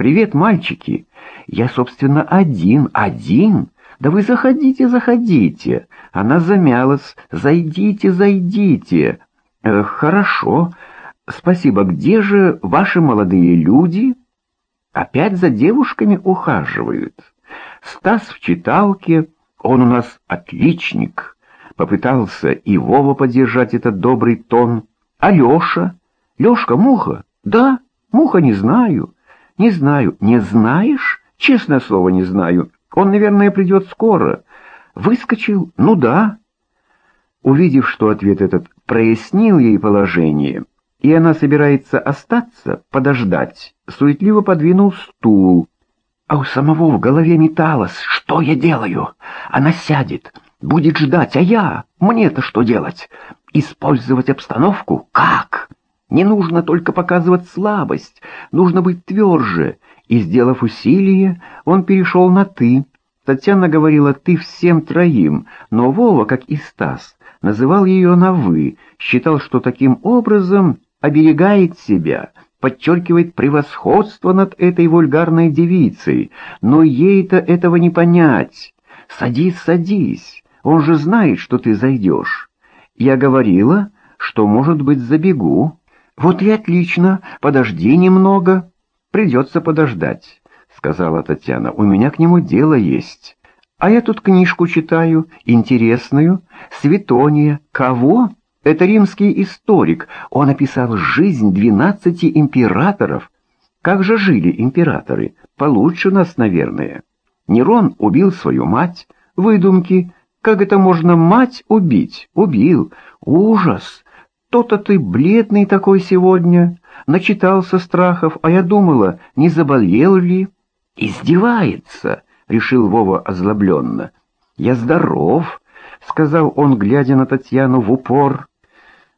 «Привет, мальчики! Я, собственно, один, один! Да вы заходите, заходите!» Она замялась. «Зайдите, зайдите!» э, «Хорошо. Спасибо. Где же ваши молодые люди?» «Опять за девушками ухаживают. Стас в читалке, он у нас отличник». Попытался и Вова поддержать этот добрый тон. «А Леша? Лешка Муха? Да, Муха не знаю. Не знаю. Не знаешь? Честное слово, не знаю. Он, наверное, придет скоро. Выскочил? Ну да». Увидев, что ответ этот прояснил ей положение, и она собирается остаться, подождать, суетливо подвинул стул. А у самого в голове металось, что я делаю? Она сядет, будет ждать, а я? Мне-то что делать? Использовать обстановку? Как? Не нужно только показывать слабость, нужно быть тверже. И, сделав усилие, он перешел на «ты». Татьяна говорила «ты» всем троим, но Вова, как и Стас, называл ее на «вы», считал, что таким образом оберегает себя, подчеркивает превосходство над этой вульгарной девицей, но ей-то этого не понять. «Садись, садись, он же знает, что ты зайдешь». Я говорила, что, может быть, забегу. Вот и отлично, подожди немного. Придется подождать, сказала Татьяна. У меня к нему дело есть. А я тут книжку читаю, интересную, Светония. Кого? Это римский историк. Он описал жизнь двенадцати императоров. Как же жили императоры? Получше нас, наверное. Нерон убил свою мать. Выдумки. Как это можно мать убить? Убил. Ужас! То-то ты бледный такой сегодня. Начитался страхов, а я думала, не заболел ли? Издевается, решил Вова озлобленно. Я здоров, сказал он, глядя на Татьяну в упор.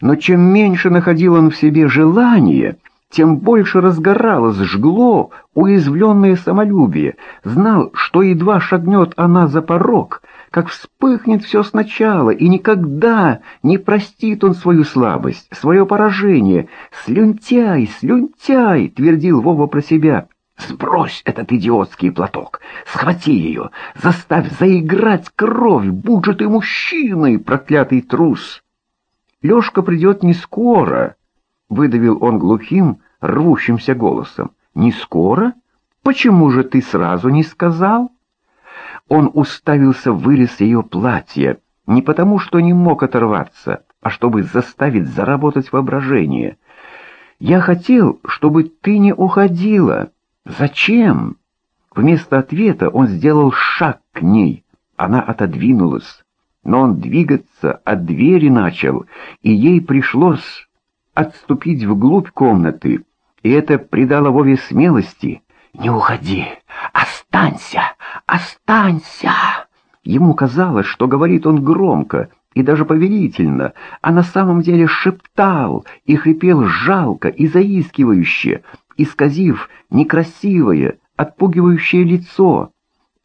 Но чем меньше находил он в себе желания, тем больше разгоралось, жгло уязвленное самолюбие, знал, что едва шагнет она за порог, как вспыхнет все сначала, и никогда не простит он свою слабость, свое поражение. «Слюнтяй, слюнтяй!» — твердил Вова про себя. «Сбрось этот идиотский платок, схвати ее, заставь заиграть кровь, будь же ты мужчиной, проклятый трус!» Лешка придет не скоро, — выдавил он глухим, рвущимся голосом. «Не скоро? Почему же ты сразу не сказал?» Он уставился в вырез ее платья, не потому что не мог оторваться, а чтобы заставить заработать воображение. «Я хотел, чтобы ты не уходила. Зачем?» Вместо ответа он сделал шаг к ней. Она отодвинулась, но он двигаться от двери начал, и ей пришлось отступить вглубь комнаты, и это придало Вове смелости. «Не уходи! Останься! Останься!» Ему казалось, что говорит он громко и даже повелительно, а на самом деле шептал и хрипел жалко и заискивающе, исказив некрасивое, отпугивающее лицо.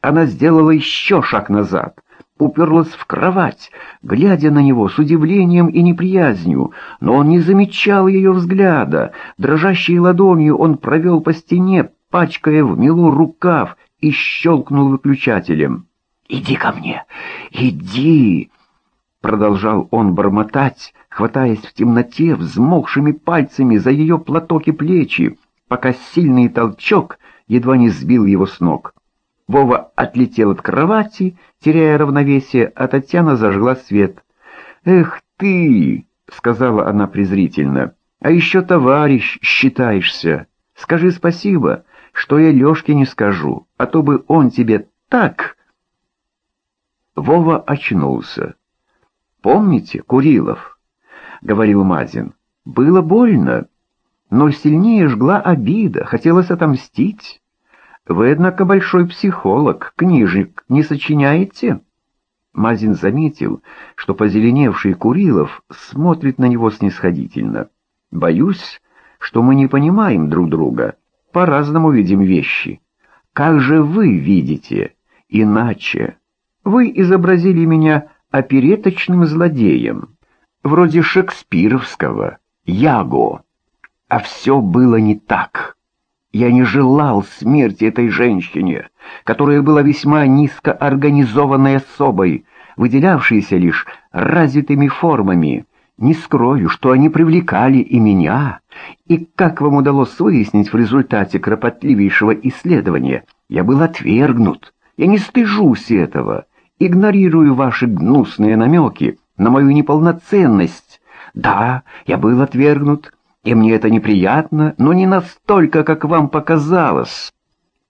Она сделала еще шаг назад — уперлась в кровать, глядя на него с удивлением и неприязнью, но он не замечал ее взгляда. Дрожащей ладонью он провел по стене, пачкая в милу рукав, и щелкнул выключателем. «Иди ко мне! Иди!» Продолжал он бормотать, хватаясь в темноте взмокшими пальцами за ее платок и плечи, пока сильный толчок едва не сбил его с ног. Вова отлетел от кровати, теряя равновесие, а Татьяна зажгла свет. «Эх ты!» — сказала она презрительно. «А еще товарищ считаешься. Скажи спасибо, что я Лешке не скажу, а то бы он тебе так...» Вова очнулся. «Помните, Курилов?» — говорил Мазин. «Было больно, но сильнее жгла обида, хотелось отомстить». Вы, однако, большой психолог, книжек не сочиняете?» Мазин заметил, что позеленевший Курилов смотрит на него снисходительно. «Боюсь, что мы не понимаем друг друга, по-разному видим вещи. Как же вы видите? Иначе. Вы изобразили меня опереточным злодеем, вроде шекспировского, Яго. А все было не так». Я не желал смерти этой женщине, которая была весьма низкоорганизованной особой, выделявшейся лишь развитыми формами. Не скрою, что они привлекали и меня. И как вам удалось выяснить в результате кропотливейшего исследования, я был отвергнут. Я не стыжусь этого, игнорирую ваши гнусные намеки на мою неполноценность. Да, я был отвергнут, и мне это неприятно, но не настолько, как вам показалось.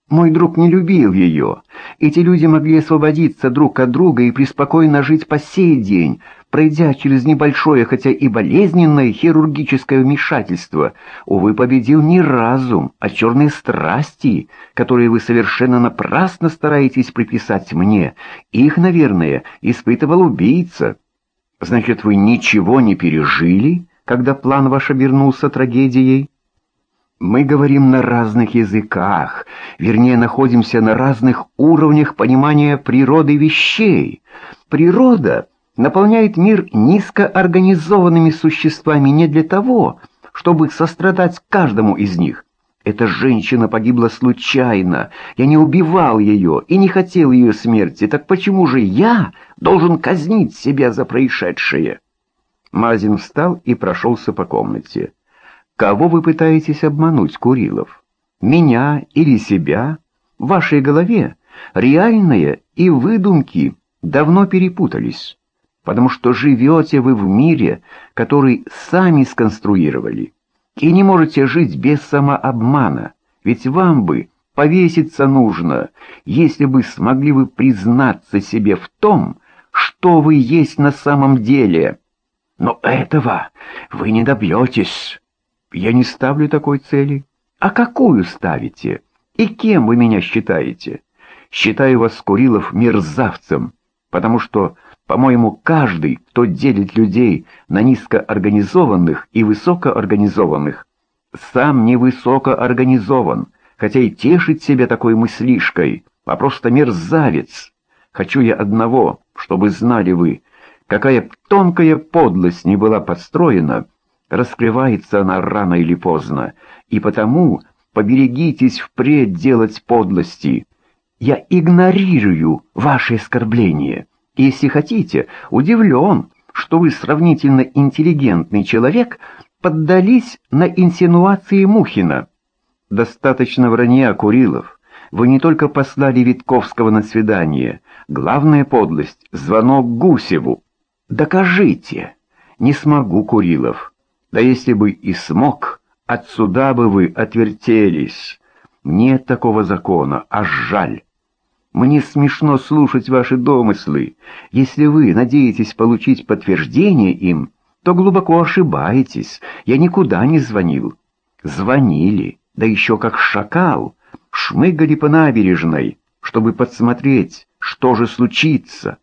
Мой друг не любил ее. Эти люди могли освободиться друг от друга и преспокойно жить по сей день, пройдя через небольшое, хотя и болезненное хирургическое вмешательство. Увы, победил не разум, а черные страсти, которые вы совершенно напрасно стараетесь приписать мне. Их, наверное, испытывал убийца. Значит, вы ничего не пережили?» Когда план ваш обернулся трагедией? Мы говорим на разных языках, вернее, находимся на разных уровнях понимания природы вещей. Природа наполняет мир низкоорганизованными существами не для того, чтобы сострадать каждому из них. Эта женщина погибла случайно, я не убивал ее и не хотел ее смерти, так почему же я должен казнить себя за происшедшее? Мазин встал и прошелся по комнате. «Кого вы пытаетесь обмануть, Курилов? Меня или себя? В вашей голове реальное и выдумки давно перепутались, потому что живете вы в мире, который сами сконструировали, и не можете жить без самообмана, ведь вам бы повеситься нужно, если бы смогли вы признаться себе в том, что вы есть на самом деле». Но этого вы не добьетесь. Я не ставлю такой цели. А какую ставите? И кем вы меня считаете? Считаю вас, Курилов, мерзавцем, потому что, по-моему, каждый, кто делит людей на низкоорганизованных и высокоорганизованных, сам не высокоорганизован, хотя и тешит себя такой мыслишкой, а просто мерзавец. Хочу я одного, чтобы знали вы, Какая тонкая подлость не была подстроена, раскрывается она рано или поздно, и потому поберегитесь впредь делать подлости. Я игнорирую ваши оскорбления. Если хотите, удивлен, что вы сравнительно интеллигентный человек поддались на инсинуации Мухина. Достаточно вранья, Курилов. Вы не только послали Витковского на свидание. Главная подлость — звонок Гусеву. Докажите. Не смогу, Курилов. Да если бы и смог, от суда бы вы отвертелись. Нет такого закона, а жаль. Мне смешно слушать ваши домыслы. Если вы надеетесь получить подтверждение им, то глубоко ошибаетесь. Я никуда не звонил. Звонили, да еще как шакал, шмыгали по набережной, чтобы подсмотреть, что же случится.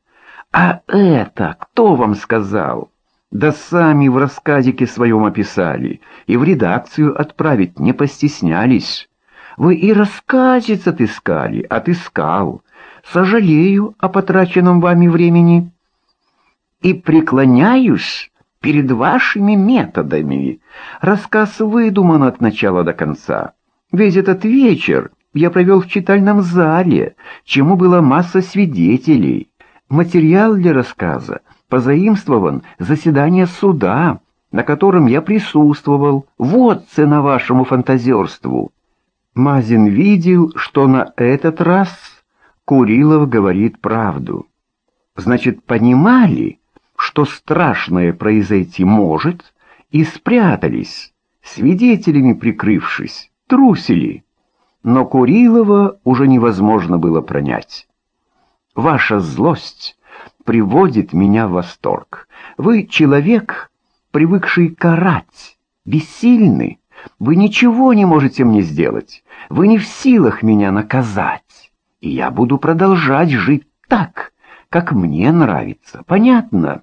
«А это кто вам сказал?» «Да сами в рассказике своем описали, и в редакцию отправить не постеснялись. Вы и рассказец отыскали, отыскал. Сожалею о потраченном вами времени. И преклоняюсь перед вашими методами. Рассказ выдуман от начала до конца. Весь этот вечер я провел в читальном зале, чему была масса свидетелей». Материал для рассказа позаимствован заседание суда, на котором я присутствовал. Вот цена вашему фантазерству. Мазин видел, что на этот раз Курилов говорит правду. Значит, понимали, что страшное произойти может, и спрятались, свидетелями прикрывшись, трусили. Но Курилова уже невозможно было пронять. Ваша злость приводит меня в восторг. Вы человек, привыкший карать, бессильный. Вы ничего не можете мне сделать. Вы не в силах меня наказать. И я буду продолжать жить так, как мне нравится. Понятно?»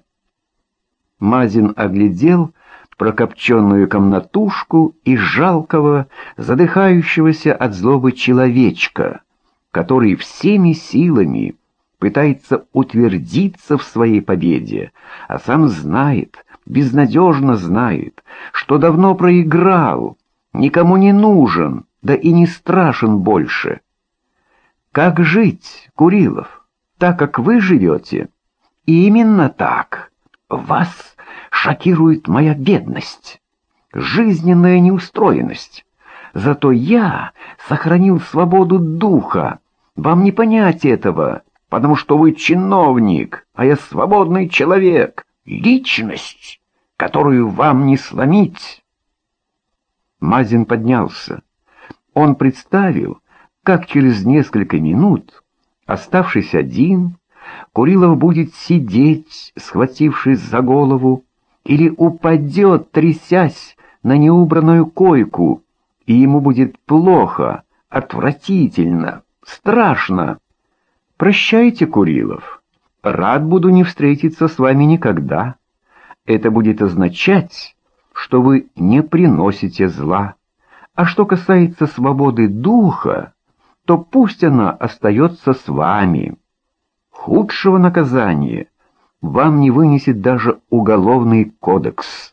Мазин оглядел прокопченную комнатушку и жалкого, задыхающегося от злобы человечка, который всеми силами пытается утвердиться в своей победе, а сам знает, безнадежно знает, что давно проиграл, никому не нужен, да и не страшен больше. Как жить, Курилов, так как вы живете? Именно так. Вас шокирует моя бедность, жизненная неустроенность. Зато я сохранил свободу духа. Вам не понять этого, потому что вы чиновник, а я свободный человек, личность, которую вам не сломить. Мазин поднялся. Он представил, как через несколько минут, оставшись один, Курилов будет сидеть, схватившись за голову, или упадет, трясясь на неубранную койку, и ему будет плохо, отвратительно, страшно. Прощайте, Курилов. Рад буду не встретиться с вами никогда. Это будет означать, что вы не приносите зла. А что касается свободы духа, то пусть она остается с вами. Худшего наказания вам не вынесет даже уголовный кодекс.